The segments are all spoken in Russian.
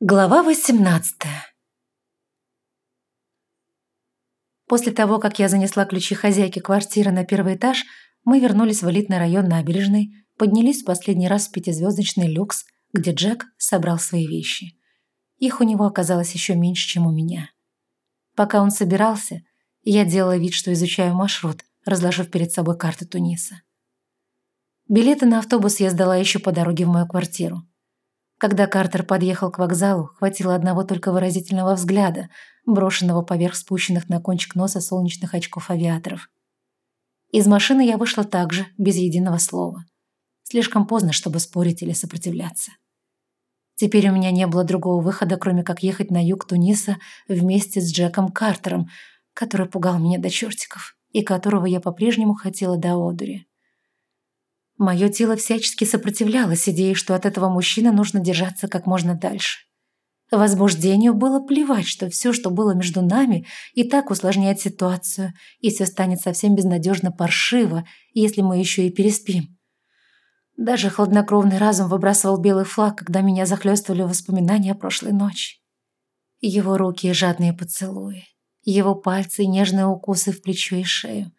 Глава 18 После того, как я занесла ключи хозяйки квартиры на первый этаж, мы вернулись в элитный район набережной, поднялись в последний раз в пятизвездочный люкс, где Джек собрал свои вещи. Их у него оказалось еще меньше, чем у меня. Пока он собирался, я делала вид, что изучаю маршрут, разложив перед собой карты Туниса. Билеты на автобус я сдала еще по дороге в мою квартиру. Когда Картер подъехал к вокзалу, хватило одного только выразительного взгляда, брошенного поверх спущенных на кончик носа солнечных очков авиаторов. Из машины я вышла также, без единого слова. Слишком поздно, чтобы спорить или сопротивляться. Теперь у меня не было другого выхода, кроме как ехать на юг Туниса вместе с Джеком Картером, который пугал меня до чертиков и которого я по-прежнему хотела до одури. Мое тело всячески сопротивлялось идее, что от этого мужчины нужно держаться как можно дальше. Возбуждению было плевать, что все, что было между нами, и так усложняет ситуацию, и все станет совсем безнадежно паршиво, если мы еще и переспим. Даже хладнокровный разум выбрасывал белый флаг, когда меня захлестывали воспоминания о прошлой ночи. Его руки и жадные поцелуи, его пальцы и нежные укусы в плечо и шею.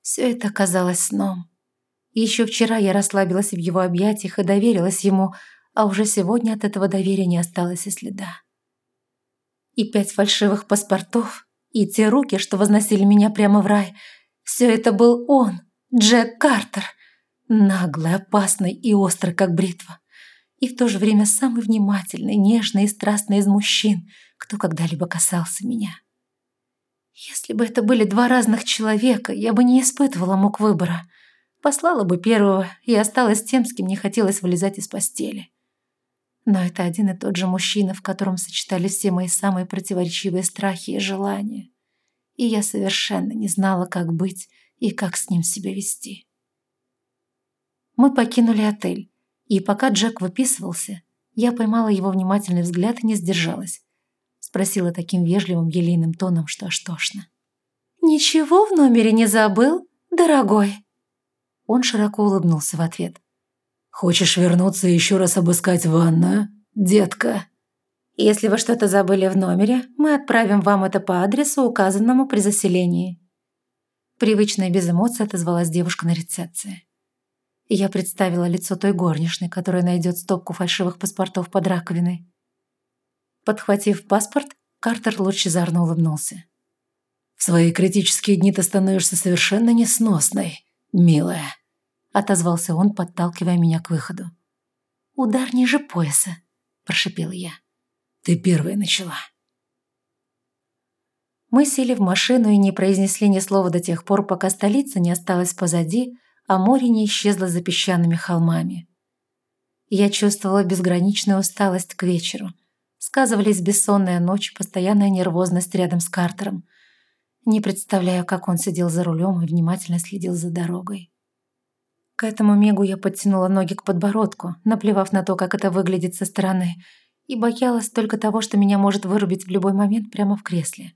Все это казалось сном. Еще вчера я расслабилась в его объятиях и доверилась ему, а уже сегодня от этого доверия не осталось и следа. И пять фальшивых паспортов, и те руки, что возносили меня прямо в рай, все это был он, Джек Картер, наглый, опасный и острый, как бритва, и в то же время самый внимательный, нежный и страстный из мужчин, кто когда-либо касался меня. Если бы это были два разных человека, я бы не испытывала мук выбора – Послала бы первого и осталась тем, с кем не хотелось вылезать из постели. Но это один и тот же мужчина, в котором сочетались все мои самые противоречивые страхи и желания. И я совершенно не знала, как быть и как с ним себя вести. Мы покинули отель, и пока Джек выписывался, я поймала его внимательный взгляд и не сдержалась. Спросила таким вежливым елейным тоном, что аж тошно. «Ничего в номере не забыл, дорогой?» Он широко улыбнулся в ответ. «Хочешь вернуться и еще раз обыскать ванную, детка?» «Если вы что-то забыли в номере, мы отправим вам это по адресу, указанному при заселении». Привычно и без эмоций отозвалась девушка на рецепции. Я представила лицо той горничной, которая найдет стопку фальшивых паспортов под раковиной. Подхватив паспорт, Картер лучезарно улыбнулся. «В свои критические дни ты становишься совершенно несносной милая», — отозвался он, подталкивая меня к выходу. «Удар ниже пояса», — прошипела я. «Ты первая начала». Мы сели в машину и не произнесли ни слова до тех пор, пока столица не осталась позади, а море не исчезло за песчаными холмами. Я чувствовала безграничную усталость к вечеру. Сказывались бессонная ночь, постоянная нервозность рядом с Картером — не представляю, как он сидел за рулем и внимательно следил за дорогой. К этому мигу я подтянула ноги к подбородку, наплевав на то, как это выглядит со стороны, и боялась только того, что меня может вырубить в любой момент прямо в кресле.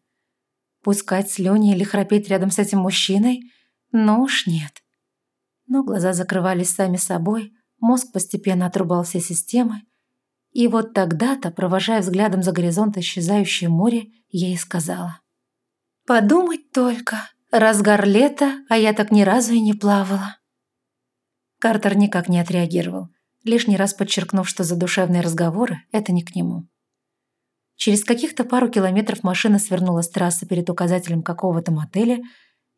Пускать слюни или храпеть рядом с этим мужчиной? Ну уж нет. Но глаза закрывались сами собой, мозг постепенно отрубал все системы, и вот тогда-то, провожая взглядом за горизонт исчезающее море, я и сказала. Подумать только. Разгар лета, а я так ни разу и не плавала. Картер никак не отреагировал, лишний раз подчеркнув, что задушевные разговоры – это не к нему. Через каких-то пару километров машина свернула с трассы перед указателем какого-то мотеля,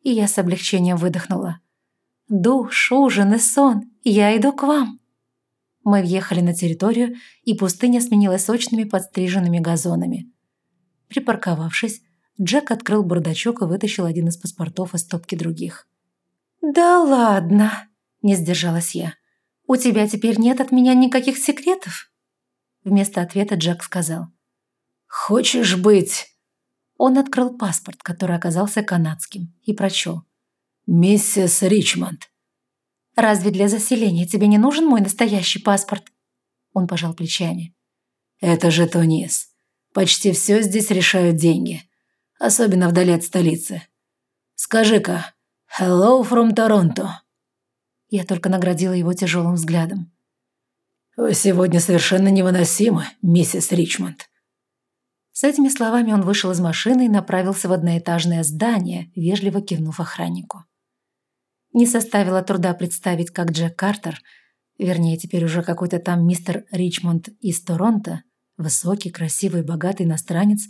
и я с облегчением выдохнула. «Душ, ужин и сон, я иду к вам». Мы въехали на территорию, и пустыня сменилась сочными подстриженными газонами. Припарковавшись, Джек открыл бардачок и вытащил один из паспортов из стопки других. «Да ладно!» – не сдержалась я. «У тебя теперь нет от меня никаких секретов?» Вместо ответа Джек сказал. «Хочешь быть?» Он открыл паспорт, который оказался канадским, и прочел. «Миссис Ричмонд». «Разве для заселения тебе не нужен мой настоящий паспорт?» Он пожал плечами. «Это же Тунис. Почти все здесь решают деньги особенно вдали от столицы. Скажи-ка, hello from Toronto. Я только наградила его тяжелым взглядом. «Вы сегодня совершенно невыносимы, миссис Ричмонд». С этими словами он вышел из машины и направился в одноэтажное здание, вежливо кивнув охраннику. Не составило труда представить, как Джек Картер, вернее, теперь уже какой-то там мистер Ричмонд из Торонто, высокий, красивый, богатый иностранец,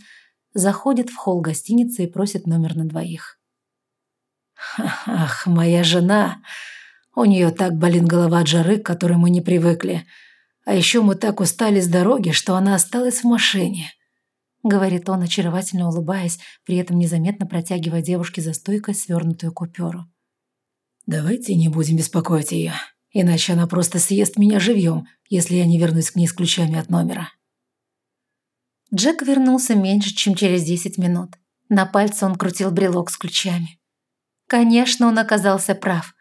заходит в холл гостиницы и просит номер на двоих. «Ах, моя жена! У нее так болит голова от жары, к которой мы не привыкли. А еще мы так устали с дороги, что она осталась в машине», — говорит он, очаровательно улыбаясь, при этом незаметно протягивая девушке за стойкой свернутую купюру. «Давайте не будем беспокоить ее, иначе она просто съест меня живьем, если я не вернусь к ней с ключами от номера». Джек вернулся меньше, чем через десять минут. На пальце он крутил брелок с ключами. Конечно, он оказался прав.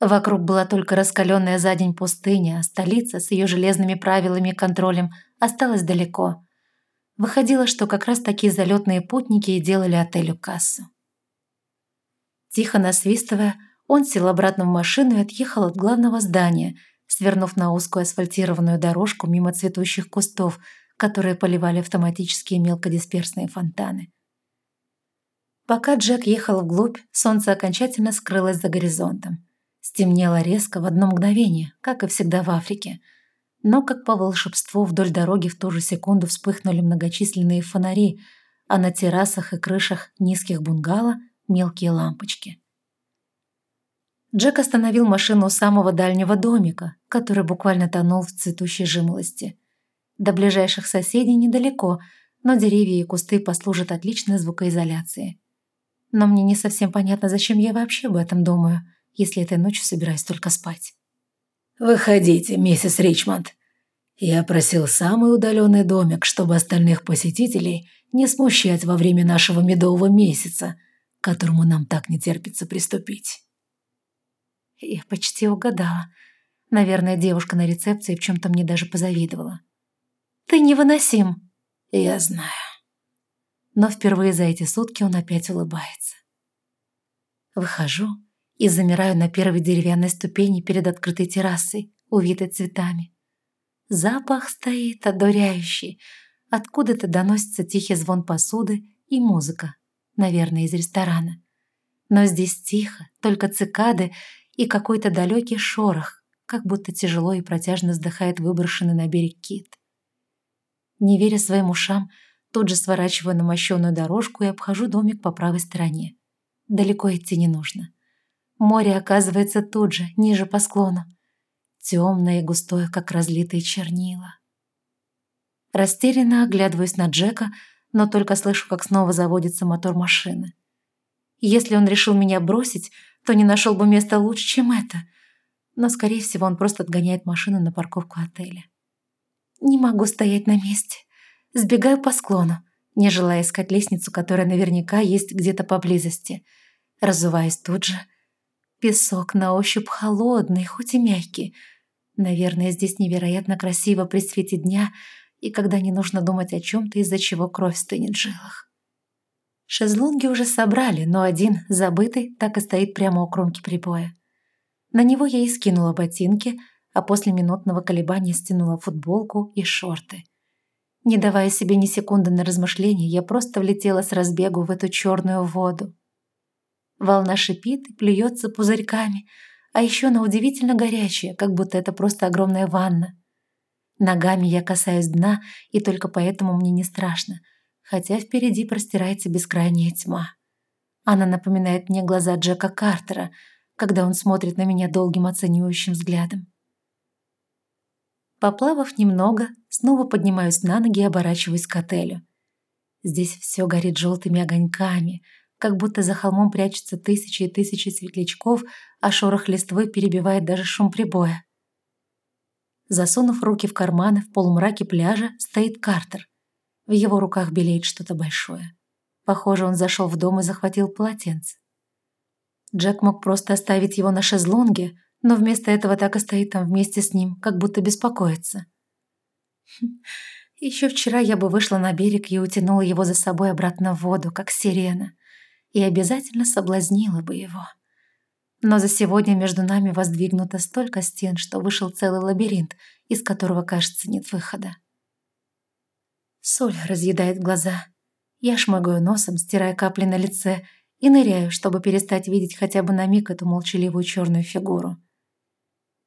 Вокруг была только раскаленная за день пустыня, а столица с ее железными правилами и контролем осталась далеко. Выходило, что как раз такие залетные путники и делали отелю кассу. Тихо насвистывая, он сел обратно в машину и отъехал от главного здания, свернув на узкую асфальтированную дорожку мимо цветущих кустов, которые поливали автоматические мелкодисперсные фонтаны. Пока Джек ехал вглубь, солнце окончательно скрылось за горизонтом. Стемнело резко в одно мгновение, как и всегда в Африке. Но, как по волшебству, вдоль дороги в ту же секунду вспыхнули многочисленные фонари, а на террасах и крышах низких бунгало мелкие лампочки. Джек остановил машину у самого дальнего домика, который буквально тонул в цветущей жимолости. До ближайших соседей недалеко, но деревья и кусты послужат отличной звукоизоляцией. Но мне не совсем понятно, зачем я вообще об этом думаю, если этой ночью собираюсь только спать. «Выходите, миссис Ричмонд. Я просил самый удаленный домик, чтобы остальных посетителей не смущать во время нашего медового месяца, к которому нам так не терпится приступить». Я почти угадала. Наверное, девушка на рецепции в чем-то мне даже позавидовала. «Ты невыносим!» «Я знаю» но впервые за эти сутки он опять улыбается. Выхожу и замираю на первой деревянной ступени перед открытой террасой, увитой цветами. Запах стоит одуряющий. Откуда-то доносится тихий звон посуды и музыка, наверное, из ресторана. Но здесь тихо, только цикады и какой-то далекий шорох, как будто тяжело и протяжно вздыхает выброшенный на берег кит. Не веря своим ушам, Тут же сворачиваю на мощенную дорожку и обхожу домик по правой стороне. Далеко идти не нужно. Море оказывается тут же, ниже по склону. Темное и густое, как разлитые чернила. Растерянно оглядываюсь на Джека, но только слышу, как снова заводится мотор машины. Если он решил меня бросить, то не нашел бы места лучше, чем это. Но, скорее всего, он просто отгоняет машину на парковку отеля. Не могу стоять на месте. Сбегаю по склону, не желая искать лестницу, которая наверняка есть где-то поблизости. Разуваюсь тут же. Песок на ощупь холодный, хоть и мягкий. Наверное, здесь невероятно красиво при свете дня и когда не нужно думать о чем-то, из-за чего кровь стынет в жилах. Шезлонги уже собрали, но один, забытый, так и стоит прямо у кромки прибоя. На него я и скинула ботинки, а после минутного колебания стянула футболку и шорты – не давая себе ни секунды на размышление, я просто влетела с разбегу в эту черную воду. Волна шипит и плюется пузырьками, а еще она удивительно горячая, как будто это просто огромная ванна. Ногами я касаюсь дна, и только поэтому мне не страшно, хотя впереди простирается бескрайняя тьма. Она напоминает мне глаза Джека Картера, когда он смотрит на меня долгим оценивающим взглядом. Поплавав немного, снова поднимаюсь на ноги и оборачиваюсь к отелю. Здесь все горит желтыми огоньками, как будто за холмом прячутся тысячи и тысячи светлячков, а шорох листвы перебивает даже шум прибоя. Засунув руки в карманы, в полумраке пляжа стоит Картер. В его руках белеет что-то большое. Похоже, он зашел в дом и захватил полотенце. Джек мог просто оставить его на шезлонге, но вместо этого так и стоит там вместе с ним, как будто беспокоится. Еще вчера я бы вышла на берег и утянула его за собой обратно в воду, как сирена, и обязательно соблазнила бы его. Но за сегодня между нами воздвигнуто столько стен, что вышел целый лабиринт, из которого, кажется, нет выхода. Соль разъедает глаза. Я шмыгаю носом, стирая капли на лице, и ныряю, чтобы перестать видеть хотя бы на миг эту молчаливую черную фигуру.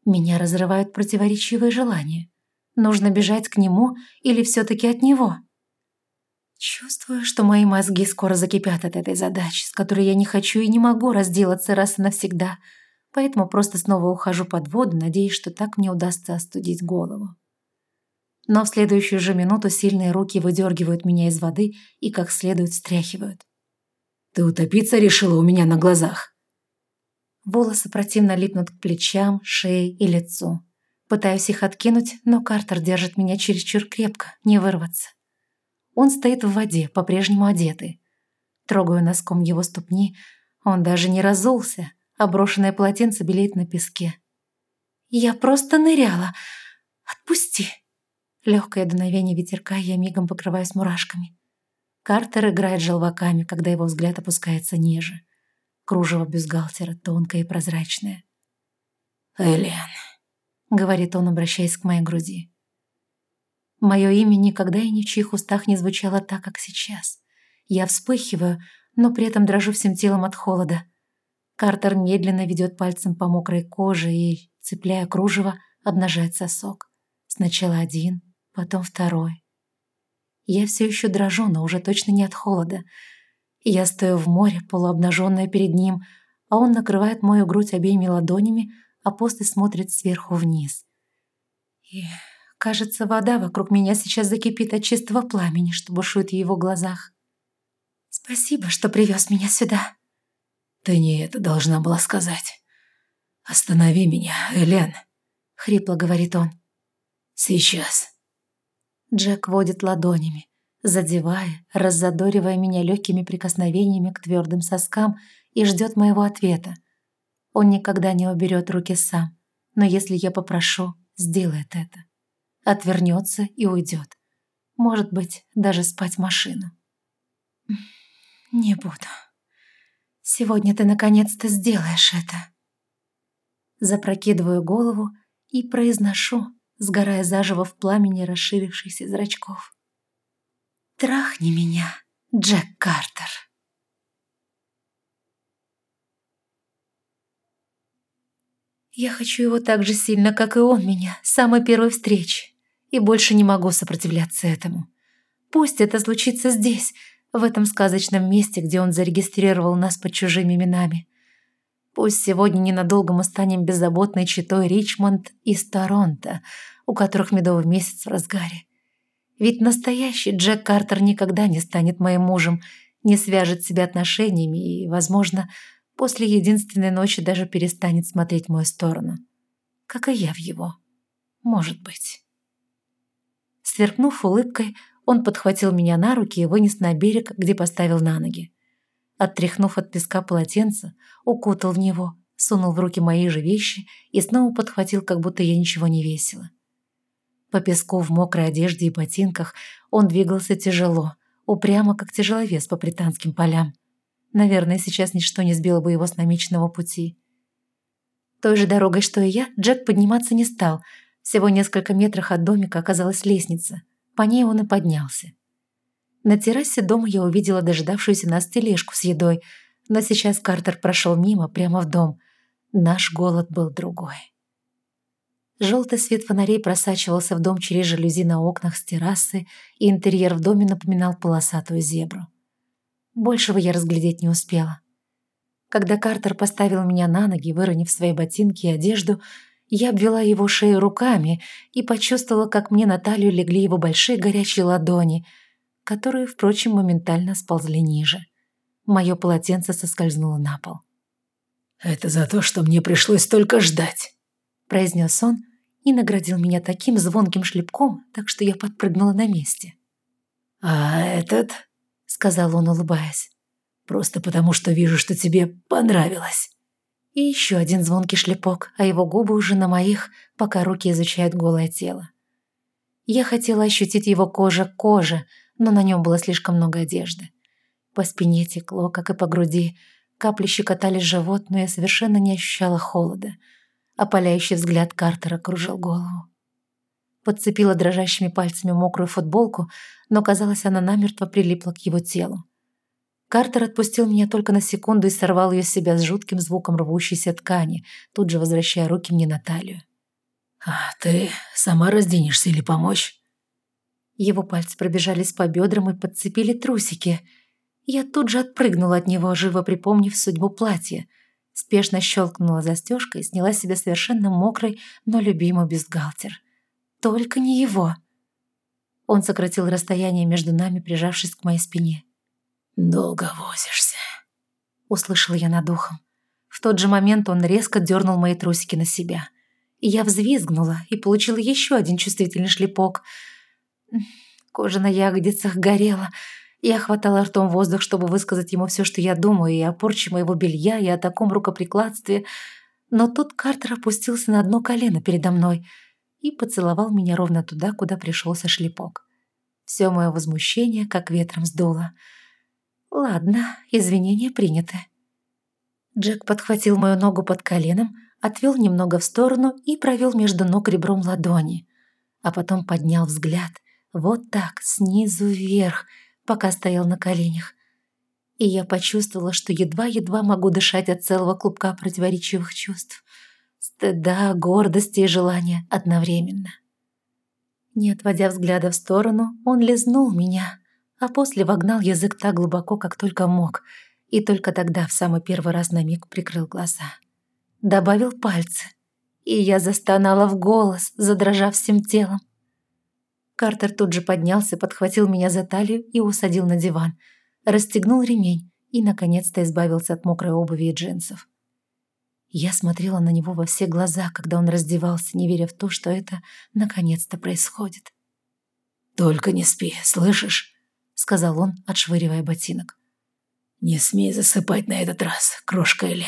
Меня разрывают противоречивые желания. Нужно бежать к нему или все-таки от него? Чувствую, что мои мозги скоро закипят от этой задачи, с которой я не хочу и не могу разделаться раз и навсегда, поэтому просто снова ухожу под воду, надеясь, что так мне удастся остудить голову. Но в следующую же минуту сильные руки выдергивают меня из воды и как следует встряхивают. «Ты утопиться решила у меня на глазах?» Волосы противно липнут к плечам, шее и лицу. Пытаюсь их откинуть, но Картер держит меня чересчур крепко, не вырваться. Он стоит в воде, по-прежнему одетый. Трогаю носком его ступни, он даже не разулся, а брошенное полотенце белеет на песке. «Я просто ныряла! Отпусти!» Легкое дуновение ветерка, я мигом покрываюсь мурашками. Картер играет желваками, когда его взгляд опускается ниже. Кружево бюстгальтера тонкое и прозрачное. «Элен», — говорит он, обращаясь к моей груди. Мое имя никогда и ни в чьих устах не звучало так, как сейчас. Я вспыхиваю, но при этом дрожу всем телом от холода. Картер медленно ведет пальцем по мокрой коже и, цепляя кружево, обнажает сосок. Сначала один, потом второй. Я все еще дрожу, но уже точно не от холода. Я стою в море, полуобнаженная перед ним, а он накрывает мою грудь обеими ладонями, а после смотрит сверху вниз. И, кажется, вода вокруг меня сейчас закипит от чистого пламени, что бушует в его глазах. «Спасибо, что привез меня сюда». «Ты не это должна была сказать. Останови меня, Элен», — хрипло говорит он. «Сейчас». Джек водит ладонями, задевая, раззадоривая меня легкими прикосновениями к твердым соскам и ждет моего ответа. Он никогда не уберет руки сам, но если я попрошу, сделает это. Отвернется и уйдет. Может быть, даже спать в машину. Не буду. Сегодня ты наконец-то сделаешь это. Запрокидываю голову и произношу, сгорая заживо в пламени расширившихся зрачков. «Трахни меня, Джек Картер!» Я хочу его так же сильно, как и он меня, с самой первой встречи, и больше не могу сопротивляться этому. Пусть это случится здесь, в этом сказочном месте, где он зарегистрировал нас под чужими именами. Пусть сегодня ненадолго мы станем беззаботной читой Ричмонд из Торонто, у которых медовый месяц в разгаре. Ведь настоящий Джек Картер никогда не станет моим мужем, не свяжет себя отношениями и, возможно, после единственной ночи даже перестанет смотреть в мою сторону. Как и я в его. Может быть. Сверкнув улыбкой, он подхватил меня на руки и вынес на берег, где поставил на ноги. Оттряхнув от песка полотенце, укутал в него, сунул в руки мои же вещи и снова подхватил, как будто я ничего не весила. По песку в мокрой одежде и ботинках он двигался тяжело, упрямо, как тяжеловес по британским полям. Наверное, сейчас ничто не сбило бы его с намеченного пути. Той же дорогой, что и я, Джек подниматься не стал. Всего несколько метрах от домика оказалась лестница. По ней он и поднялся. На террасе дома я увидела дожидавшуюся нас тележку с едой, но сейчас Картер прошел мимо, прямо в дом. Наш голод был другой. Желтый свет фонарей просачивался в дом через жалюзи на окнах с террасы, и интерьер в доме напоминал полосатую зебру. Большего я разглядеть не успела. Когда Картер поставил меня на ноги, выронив свои ботинки и одежду, я обвела его шею руками и почувствовала, как мне на талию легли его большие горячие ладони — которые, впрочем, моментально сползли ниже. Мое полотенце соскользнуло на пол. «Это за то, что мне пришлось столько ждать», — произнес он и наградил меня таким звонким шлепком, так что я подпрыгнула на месте. «А этот?» — сказал он, улыбаясь. «Просто потому, что вижу, что тебе понравилось». И еще один звонкий шлепок, а его губы уже на моих, пока руки изучают голое тело. Я хотела ощутить его кожа к коже, но на нем было слишком много одежды. По спине текло, как и по груди. Капли щекотали живот, но я совершенно не ощущала холода. Опаляющий взгляд Картера кружил голову. Подцепила дрожащими пальцами мокрую футболку, но, казалось, она намертво прилипла к его телу. Картер отпустил меня только на секунду и сорвал ее с себя с жутким звуком рвущейся ткани, тут же возвращая руки мне на талию. «А ты сама разденешься или помочь?» Его пальцы пробежались по бедрам и подцепили трусики — я тут же отпрыгнула от него, живо припомнив судьбу платья. Спешно щелкнула застежкой и сняла себе совершенно мокрый, но любимый бюстгальтер. Только не его. Он сократил расстояние между нами, прижавшись к моей спине. «Долго возишься», — услышала я над ухом. В тот же момент он резко дернул мои трусики на себя. Я взвизгнула и получила еще один чувствительный шлепок. Кожа на ягодицах горела — я хватала ртом воздух, чтобы высказать ему все, что я думаю, и о порче моего белья, и о таком рукоприкладстве. Но тут Картер опустился на одно колено передо мной и поцеловал меня ровно туда, куда пришелся шлепок. Все мое возмущение как ветром сдуло. Ладно, извинения приняты. Джек подхватил мою ногу под коленом, отвел немного в сторону и провел между ног ребром ладони. А потом поднял взгляд. Вот так, снизу вверх — пока стоял на коленях. И я почувствовала, что едва-едва могу дышать от целого клубка противоречивых чувств. Стыда, гордости и желания одновременно. Не отводя взгляда в сторону, он лизнул меня, а после вогнал язык так глубоко, как только мог, и только тогда в самый первый раз на миг прикрыл глаза. Добавил пальцы, и я застонала в голос, задрожав всем телом. Картер тут же поднялся, подхватил меня за талию и усадил на диван. Расстегнул ремень и, наконец-то, избавился от мокрой обуви и джинсов. Я смотрела на него во все глаза, когда он раздевался, не веря в то, что это наконец-то происходит. «Только не спи, слышишь?» — сказал он, отшвыривая ботинок. «Не смей засыпать на этот раз, крошка Элен».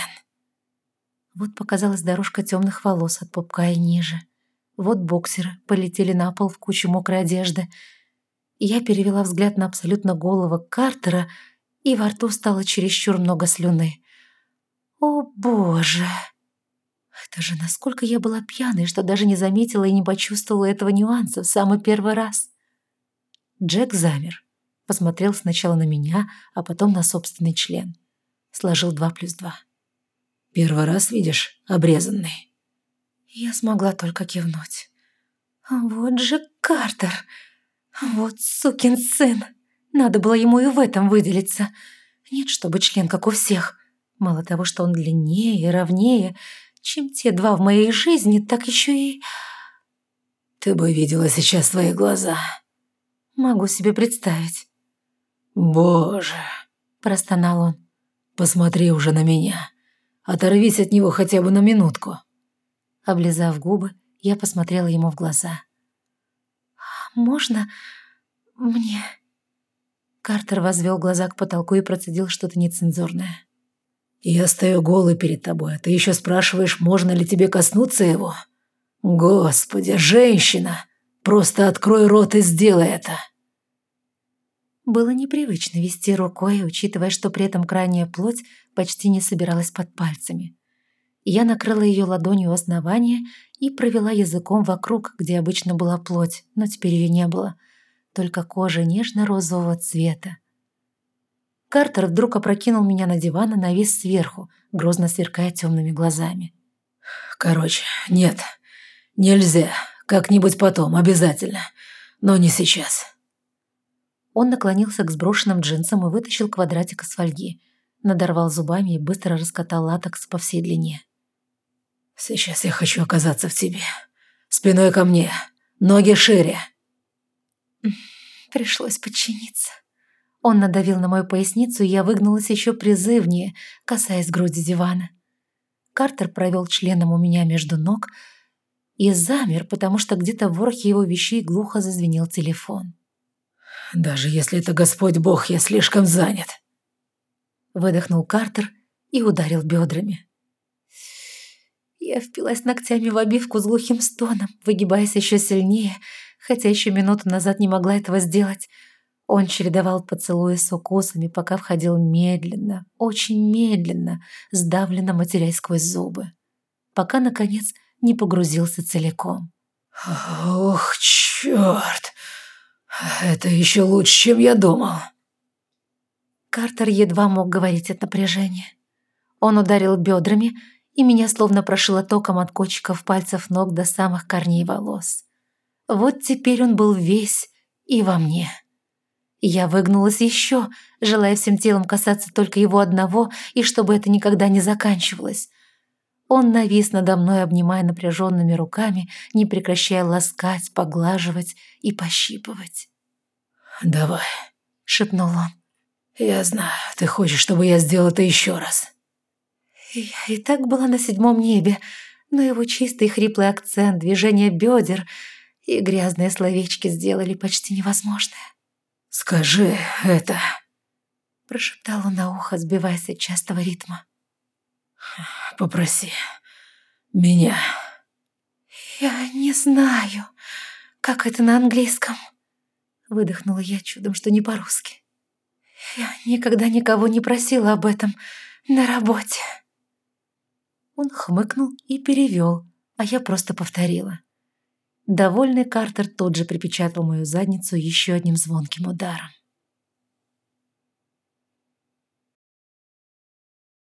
Вот показалась дорожка темных волос от пупка и ниже. Вот боксеры полетели на пол в кучу мокрой одежды. Я перевела взгляд на абсолютно голого Картера, и во рту стало чересчур много слюны. О, боже! Это же насколько я была пьяной, что даже не заметила и не почувствовала этого нюанса в самый первый раз. Джек замер. Посмотрел сначала на меня, а потом на собственный член. Сложил два плюс два. «Первый раз видишь обрезанный?» Я смогла только кивнуть. Вот же Картер! Вот сукин сын! Надо было ему и в этом выделиться. Нет, чтобы член, как у всех. Мало того, что он длиннее и ровнее, чем те два в моей жизни, так еще и... Ты бы видела сейчас свои глаза. Могу себе представить. Боже, простонал он. Посмотри уже на меня. Оторвись от него хотя бы на минутку. Облизав губы, я посмотрела ему в глаза. «Можно мне...» Картер возвел глаза к потолку и процедил что-то нецензурное. «Я стою голый перед тобой, а ты еще спрашиваешь, можно ли тебе коснуться его? Господи, женщина! Просто открой рот и сделай это!» Было непривычно вести рукой, учитывая, что при этом крайняя плоть почти не собиралась под пальцами. Я накрыла ее ладонью основания и провела языком вокруг, где обычно была плоть, но теперь ее не было. Только кожа нежно-розового цвета. Картер вдруг опрокинул меня на диван и навис сверху, грозно сверкая темными глазами. «Короче, нет, нельзя. Как-нибудь потом, обязательно. Но не сейчас». Он наклонился к сброшенным джинсам и вытащил квадратик из фольги. Надорвал зубами и быстро раскатал латекс по всей длине. Сейчас я хочу оказаться в тебе. Спиной ко мне, ноги шире. Пришлось подчиниться. Он надавил на мою поясницу, и я выгнулась еще призывнее, касаясь груди дивана. Картер провел членом у меня между ног и замер, потому что где-то в ворохе его вещей глухо зазвенел телефон. «Даже если это Господь Бог, я слишком занят», — выдохнул Картер и ударил бедрами. Я впилась ногтями в обивку с глухим стоном, выгибаясь еще сильнее, хотя еще минуту назад не могла этого сделать. Он чередовал поцелуи с укусами, пока входил медленно, очень медленно, сдавленно матерясь сквозь зубы, пока, наконец, не погрузился целиком. «Ох, черт! Это еще лучше, чем я думал!» Картер едва мог говорить от напряжения. Он ударил бедрами, и меня словно прошило током от кончиков пальцев ног до самых корней волос. Вот теперь он был весь и во мне. Я выгнулась еще, желая всем телом касаться только его одного, и чтобы это никогда не заканчивалось. Он навис надо мной, обнимая напряженными руками, не прекращая ласкать, поглаживать и пощипывать. «Давай», — шепнул он. «Я знаю, ты хочешь, чтобы я сделал это еще раз». Я и так была на седьмом небе, но его чистый хриплый акцент, движение бедер и грязные словечки сделали почти невозможное. «Скажи это», — прошептал он на ухо, сбиваясь от частого ритма. «Попроси меня». «Я не знаю, как это на английском», — выдохнула я чудом, что не по-русски. «Я никогда никого не просила об этом на работе». Он хмыкнул и перевел, а я просто повторила. Довольный Картер тут же припечатал мою задницу еще одним звонким ударом.